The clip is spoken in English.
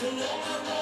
tonight.